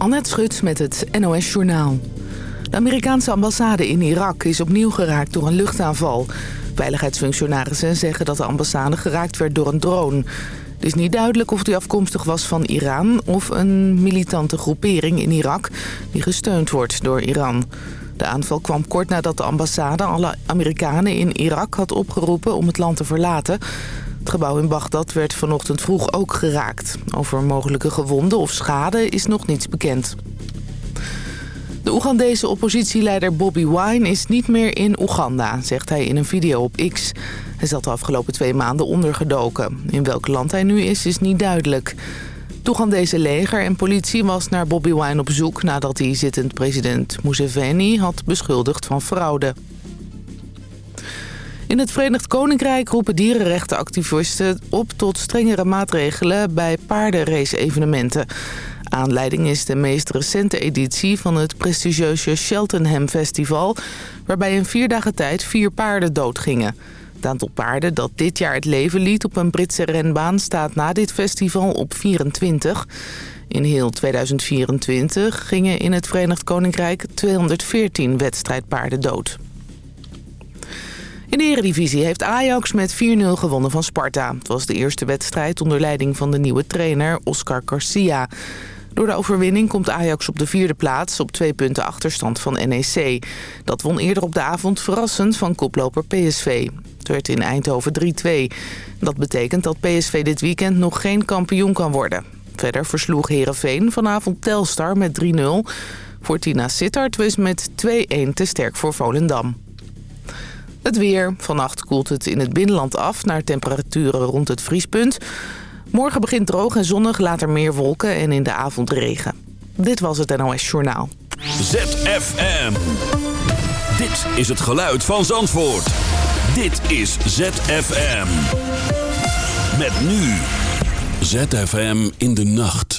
Annette Schut met het NOS Journaal. De Amerikaanse ambassade in Irak is opnieuw geraakt door een luchtaanval. Veiligheidsfunctionarissen zeggen dat de ambassade geraakt werd door een drone. Het is niet duidelijk of die afkomstig was van Iran... of een militante groepering in Irak die gesteund wordt door Iran. De aanval kwam kort nadat de ambassade alle Amerikanen in Irak had opgeroepen om het land te verlaten... Het gebouw in Bagdad werd vanochtend vroeg ook geraakt. Over mogelijke gewonden of schade is nog niets bekend. De Oegandese oppositieleider Bobby Wine is niet meer in Oeganda, zegt hij in een video op X. Hij zat de afgelopen twee maanden ondergedoken. In welk land hij nu is, is niet duidelijk. Oegandese leger en politie was naar Bobby Wine op zoek... nadat hij zittend president Museveni had beschuldigd van fraude. In het Verenigd Koninkrijk roepen dierenrechtenactivisten op tot strengere maatregelen bij paardenrace-evenementen. Aanleiding is de meest recente editie van het prestigieuze Cheltenham Festival... waarbij in vier dagen tijd vier paarden doodgingen. Het aantal paarden dat dit jaar het leven liet op een Britse renbaan... staat na dit festival op 24. In heel 2024 gingen in het Verenigd Koninkrijk 214 wedstrijdpaarden dood. In de Eredivisie heeft Ajax met 4-0 gewonnen van Sparta. Het was de eerste wedstrijd onder leiding van de nieuwe trainer Oscar Garcia. Door de overwinning komt Ajax op de vierde plaats op twee punten achterstand van NEC. Dat won eerder op de avond verrassend van koploper PSV. Het werd in Eindhoven 3-2. Dat betekent dat PSV dit weekend nog geen kampioen kan worden. Verder versloeg Herenveen vanavond Telstar met 3-0. Fortuna Sittard was met 2-1 te sterk voor Volendam. Het weer. Vannacht koelt het in het binnenland af naar temperaturen rond het vriespunt. Morgen begint droog en zonnig, later meer wolken en in de avond regen. Dit was het NOS Journaal. ZFM. Dit is het geluid van Zandvoort. Dit is ZFM. Met nu. ZFM in de nacht.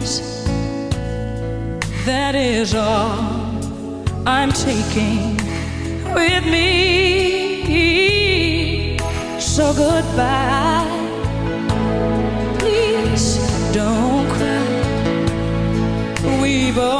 hands. That is all I'm taking with me. So goodbye. Please don't cry. We've all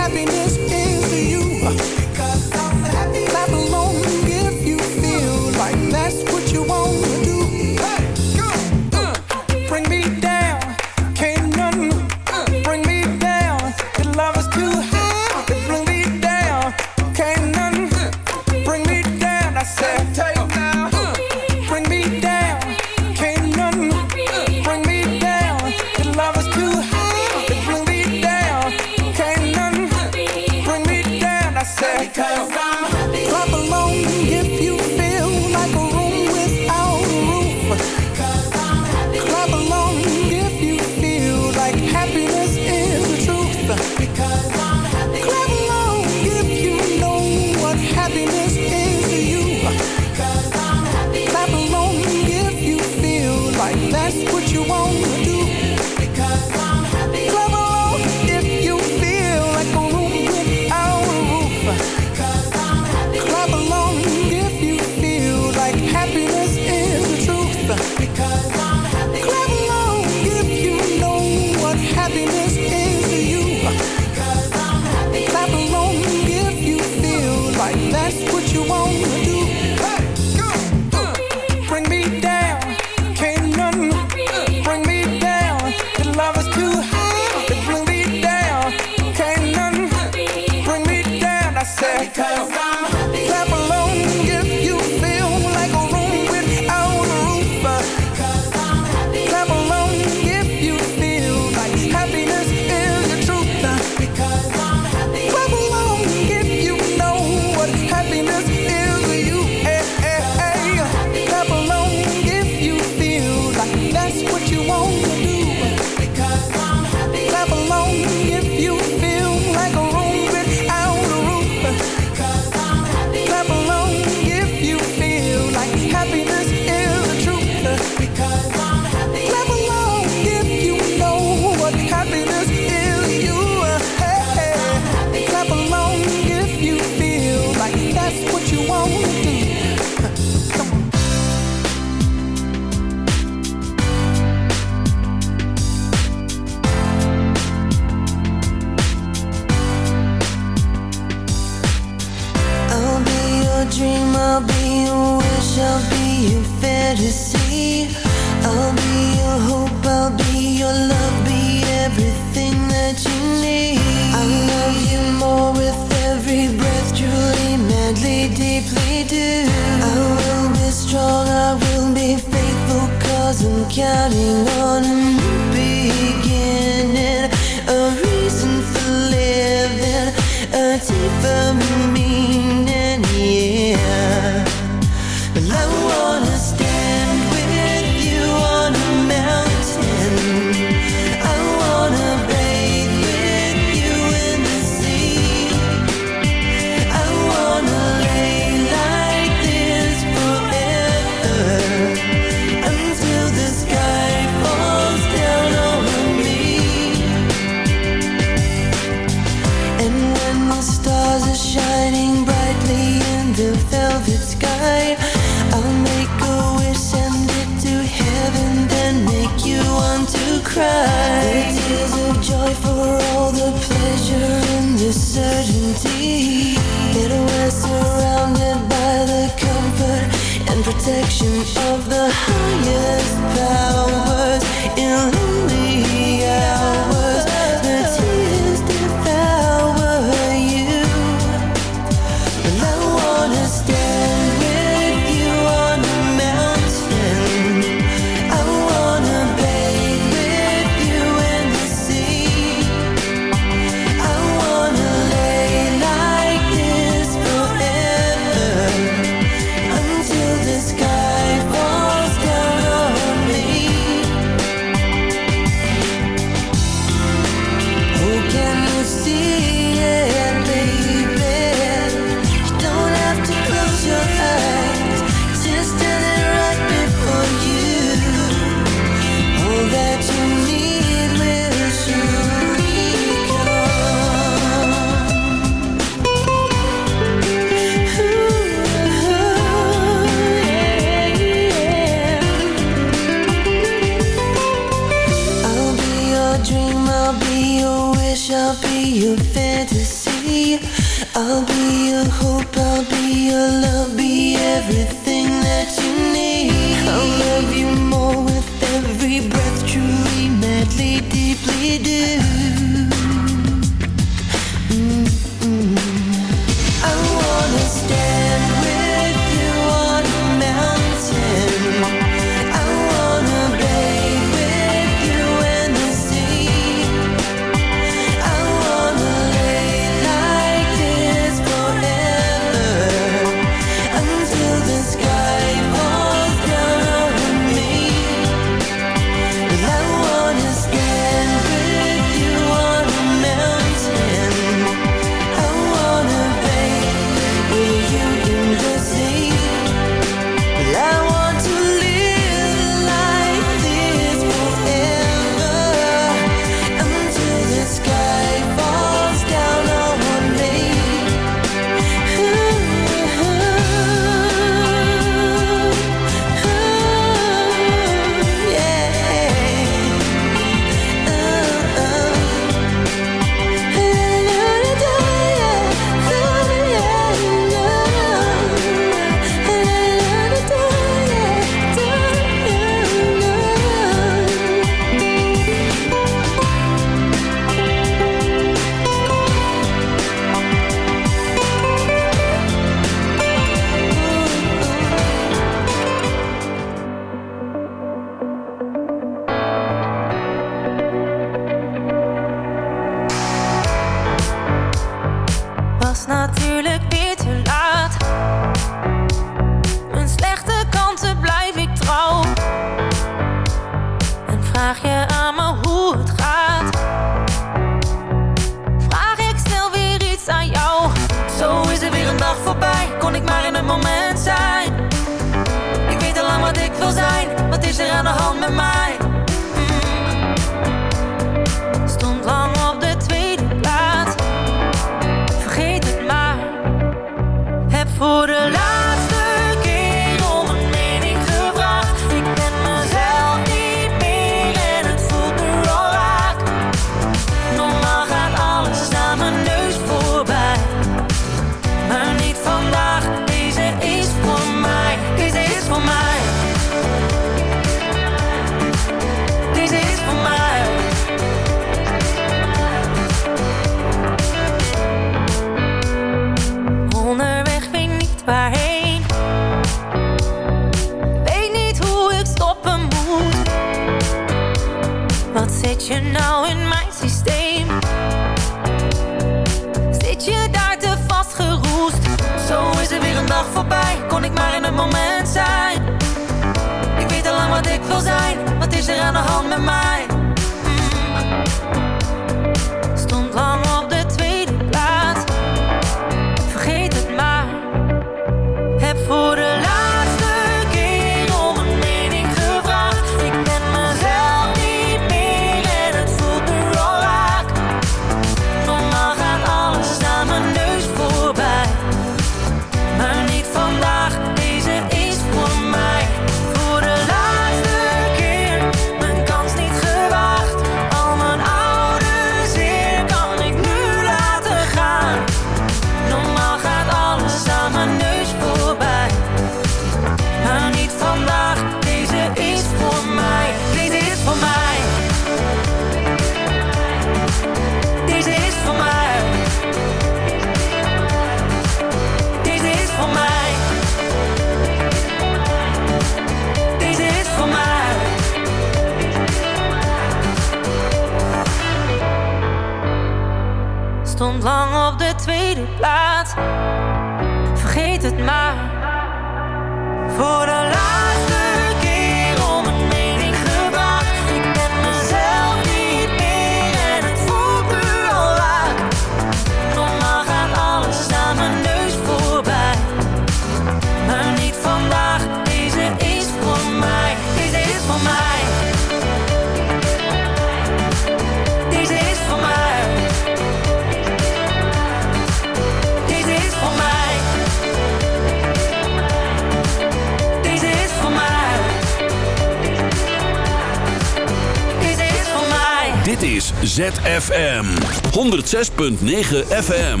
ZFM 106.9 FM.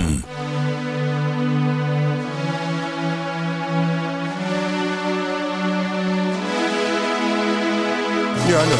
I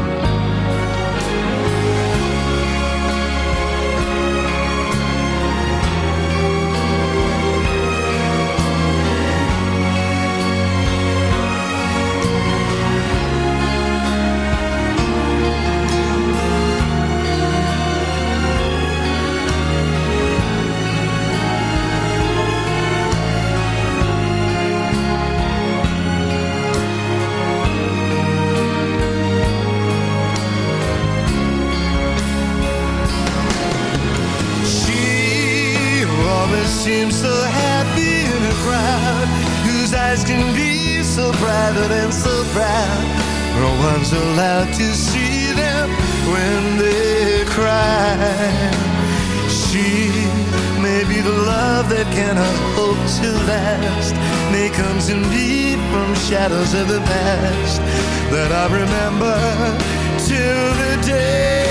Seems so happy in a crowd whose eyes can be so private and so proud. No one's allowed to see them when they cry. She may be the love that cannot hope to last. May comes indeed from shadows of the past that I remember till the day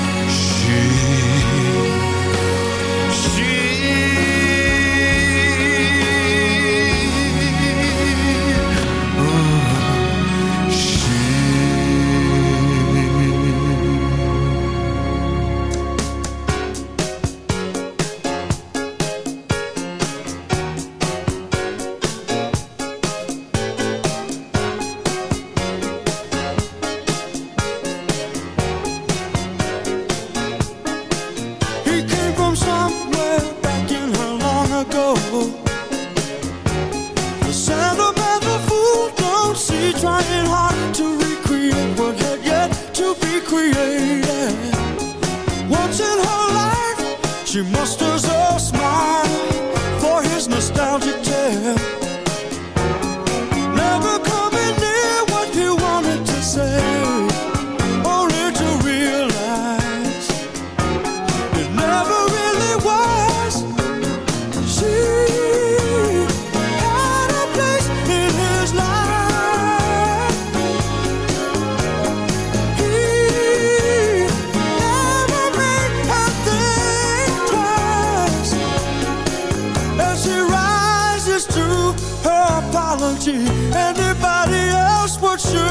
torture.